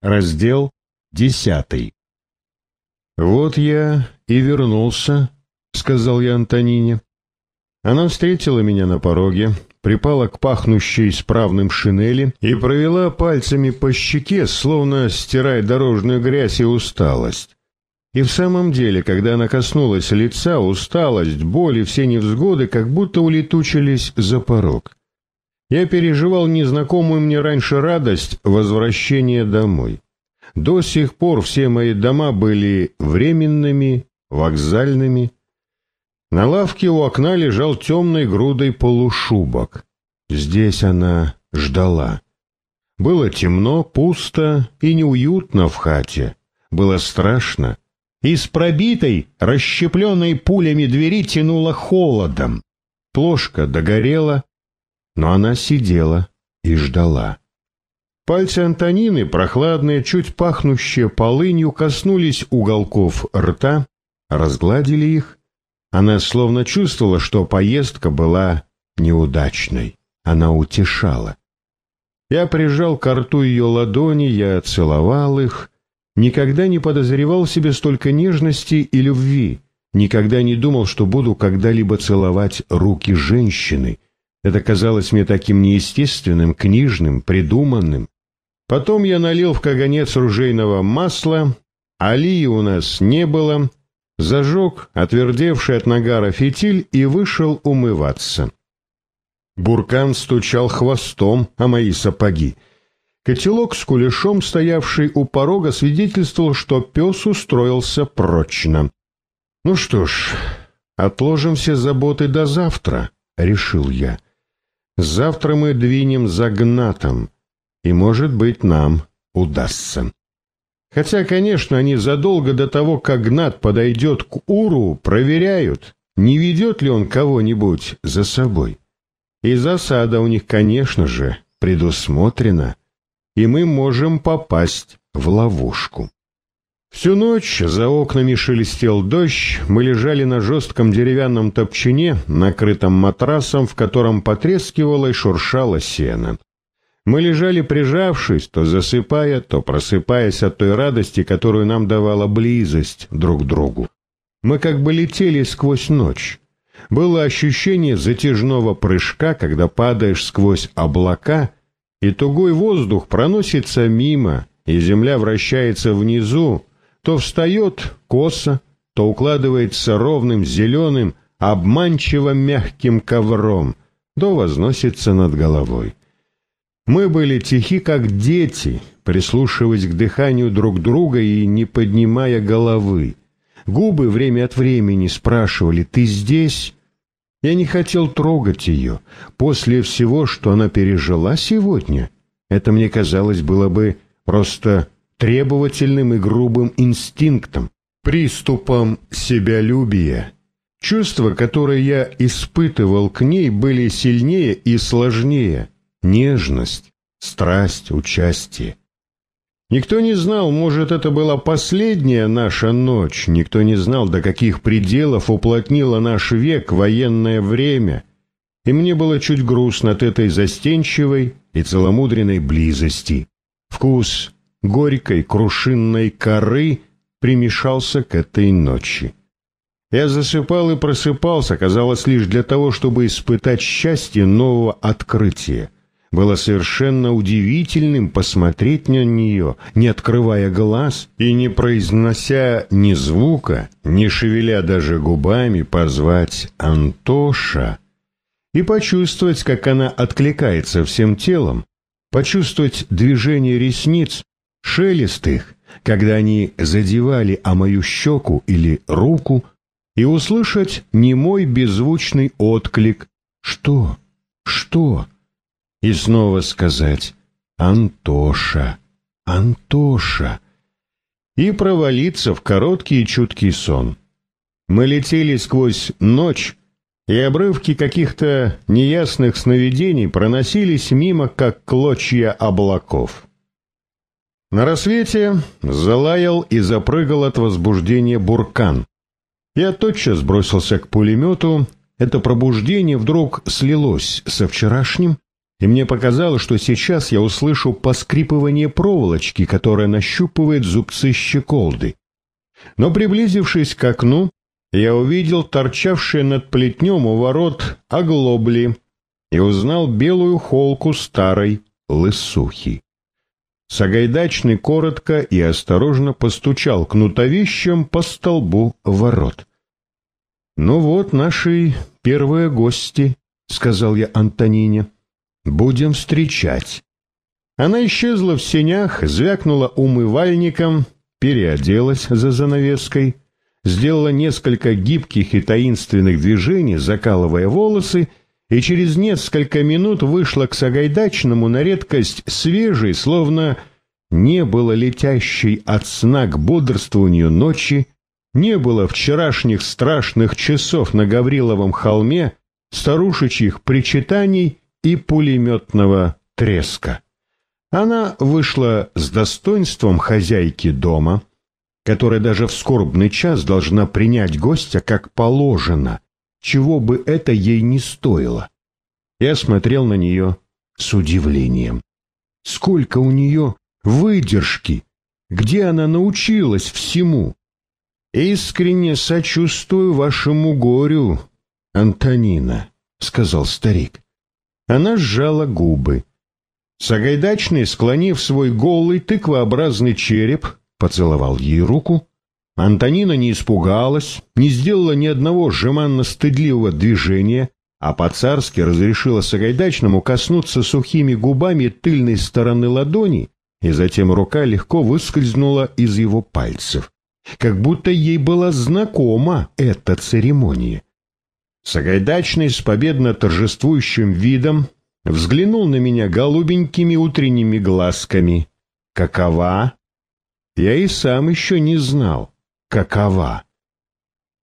Раздел десятый. «Вот я и вернулся», — сказал я Антонине. Она встретила меня на пороге, припала к пахнущей справным шинели и провела пальцами по щеке, словно стирая дорожную грязь и усталость. И в самом деле, когда она коснулась лица, усталость, боль и все невзгоды как будто улетучились за порог. Я переживал незнакомую мне раньше радость возвращения домой. До сих пор все мои дома были временными, вокзальными. На лавке у окна лежал темной грудой полушубок. Здесь она ждала. Было темно, пусто и неуютно в хате. Было страшно. Из пробитой, расщепленной пулями двери тянуло холодом. Плошка догорела, но она сидела и ждала. Пальцы Антонины, прохладные, чуть пахнущие полынью, коснулись уголков рта, разгладили их. Она словно чувствовала, что поездка была неудачной. Она утешала. Я прижал к рту ее ладони, я целовал их. Никогда не подозревал себе столько нежности и любви. Никогда не думал, что буду когда-либо целовать руки женщины — это казалось мне таким неестественным, книжным, придуманным. Потом я налил в каганец ружейного масла, алии у нас не было, зажег отвердевший от нагара фитиль и вышел умываться. Буркан стучал хвостом о мои сапоги. Котелок с кулешом, стоявший у порога, свидетельствовал, что пес устроился прочно. «Ну что ж, отложим все заботы до завтра», — решил я. Завтра мы двинем за Гнатом, и, может быть, нам удастся. Хотя, конечно, они задолго до того, как Гнат подойдет к Уру, проверяют, не ведет ли он кого-нибудь за собой. И засада у них, конечно же, предусмотрена, и мы можем попасть в ловушку. Всю ночь за окнами шелестел дождь, мы лежали на жестком деревянном топчине, накрытом матрасом, в котором потрескивало и шуршало сено. Мы лежали прижавшись, то засыпая, то просыпаясь от той радости, которую нам давала близость друг к другу. Мы как бы летели сквозь ночь. Было ощущение затяжного прыжка, когда падаешь сквозь облака, и тугой воздух проносится мимо, и земля вращается внизу, то встает косо, то укладывается ровным зеленым, обманчиво мягким ковром, то возносится над головой. Мы были тихи, как дети, прислушиваясь к дыханию друг друга и не поднимая головы. Губы время от времени спрашивали «Ты здесь?» Я не хотел трогать ее. После всего, что она пережила сегодня, это, мне казалось, было бы просто требовательным и грубым инстинктом, приступом себялюбия. Чувства, которые я испытывал к ней, были сильнее и сложнее. Нежность, страсть, участие. Никто не знал, может, это была последняя наша ночь, никто не знал, до каких пределов уплотнило наш век военное время, и мне было чуть грустно от этой застенчивой и целомудренной близости. Вкус горькой крушинной коры примешался к этой ночи. Я засыпал и просыпался, казалось, лишь для того, чтобы испытать счастье нового открытия. Было совершенно удивительным посмотреть на нее, не открывая глаз и не произнося ни звука, не шевеля даже губами, позвать «Антоша» и почувствовать, как она откликается всем телом, почувствовать движение ресниц, шелест их, когда они задевали о мою щеку или руку, и услышать немой беззвучный отклик «Что? Что?» и снова сказать «Антоша! Антоша!» и провалиться в короткий и чуткий сон. Мы летели сквозь ночь, и обрывки каких-то неясных сновидений проносились мимо, как клочья облаков. На рассвете залаял и запрыгал от возбуждения буркан. Я тотчас бросился к пулемету. Это пробуждение вдруг слилось со вчерашним, и мне показалось, что сейчас я услышу поскрипывание проволочки, которая нащупывает зубцы щеколды. Но, приблизившись к окну, я увидел торчавшие над плетнем у ворот оглобли и узнал белую холку старой лысухи. Сагайдачный коротко и осторожно постучал кнутовищем по столбу ворот. «Ну вот наши первые гости», — сказал я Антонине. «Будем встречать». Она исчезла в сенях, звякнула умывальником, переоделась за занавеской, сделала несколько гибких и таинственных движений, закалывая волосы, и через несколько минут вышла к Сагайдачному на редкость свежей, словно не было летящей от сна к бодрствованию ночи, не было вчерашних страшных часов на Гавриловом холме, старушечьих причитаний и пулеметного треска. Она вышла с достоинством хозяйки дома, которая даже в скорбный час должна принять гостя как положено, чего бы это ей не стоило. Я смотрел на нее с удивлением. Сколько у нее выдержки! Где она научилась всему? Искренне сочувствую вашему горю, Антонина, сказал старик. Она сжала губы. Сагайдачный, склонив свой голый тыквообразный череп, поцеловал ей руку, Антонина не испугалась, не сделала ни одного жеманно-стыдливого движения, а по-царски разрешила Сагайдачному коснуться сухими губами тыльной стороны ладони, и затем рука легко выскользнула из его пальцев, как будто ей была знакома эта церемония. Сагайдачный с победно торжествующим видом взглянул на меня голубенькими утренними глазками. Какова? Я и сам еще не знал какова.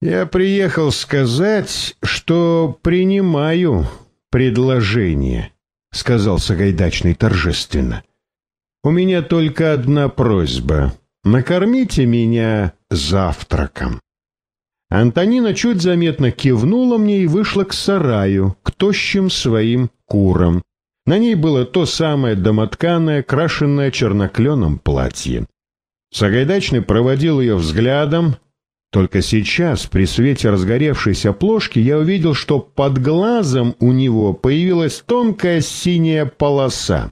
Я приехал сказать, что принимаю предложение, сказал Сагайдачный торжественно. У меня только одна просьба. Накормите меня завтраком. Антонина чуть заметно кивнула мне и вышла к сараю, к тощим своим курам. На ней было то самое домотканое, крашенное чернокленом платье. Сагайдачный проводил ее взглядом. Только сейчас, при свете разгоревшейся плошки, я увидел, что под глазом у него появилась тонкая синяя полоса.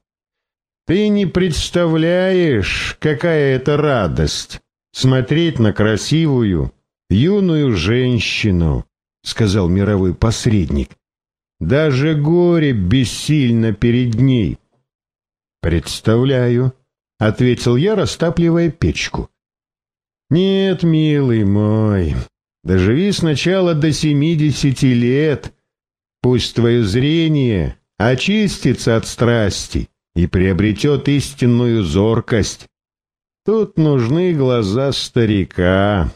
Ты не представляешь, какая это радость смотреть на красивую, юную женщину, сказал мировой посредник. Даже горе бессильно перед ней. Представляю, — ответил я, растапливая печку. «Нет, милый мой, доживи сначала до семидесяти лет. Пусть твое зрение очистится от страсти и приобретет истинную зоркость. Тут нужны глаза старика.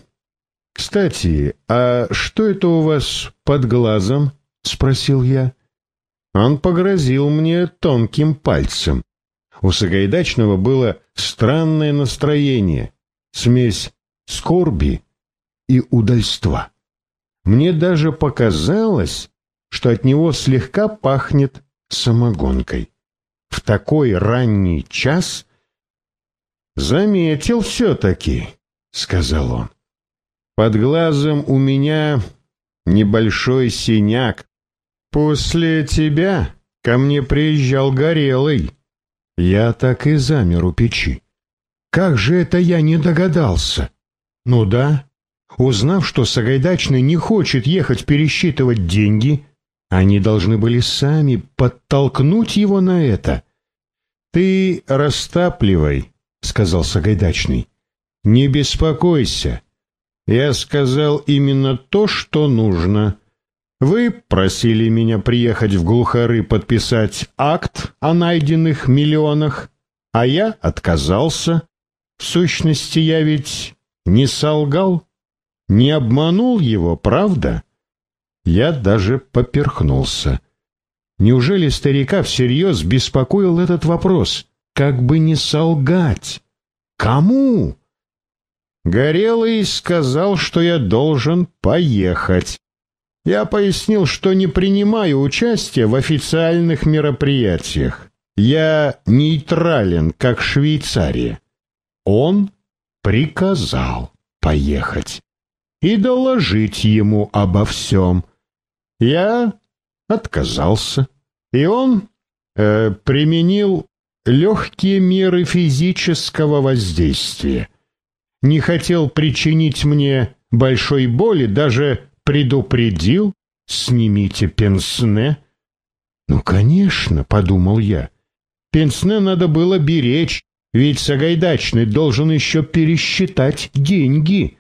Кстати, а что это у вас под глазом?» — спросил я. Он погрозил мне тонким пальцем. У Сагайдачного было странное настроение, смесь скорби и удальства. Мне даже показалось, что от него слегка пахнет самогонкой. В такой ранний час заметил все-таки, — сказал он. Под глазом у меня небольшой синяк. После тебя ко мне приезжал Горелый. Я так и замер у печи. Как же это я не догадался? Ну да, узнав, что Сагайдачный не хочет ехать пересчитывать деньги, они должны были сами подтолкнуть его на это. «Ты растапливай», — сказал Сагайдачный. «Не беспокойся. Я сказал именно то, что нужно. Вы просили меня приехать в Глухары подписать акт о найденных миллионах, а я отказался. В сущности, я ведь не солгал, не обманул его, правда? Я даже поперхнулся. Неужели старика всерьез беспокоил этот вопрос? Как бы не солгать? Кому? Горелый сказал, что я должен поехать. Я пояснил, что не принимаю участия в официальных мероприятиях. Я нейтрален, как Швейцария. Он приказал поехать и доложить ему обо всем. Я отказался, и он э, применил легкие меры физического воздействия. Не хотел причинить мне большой боли, даже предупредил «снимите пенсне». «Ну, конечно», — подумал я, — «пенсне надо было беречь, ведь Сагайдачный должен еще пересчитать деньги».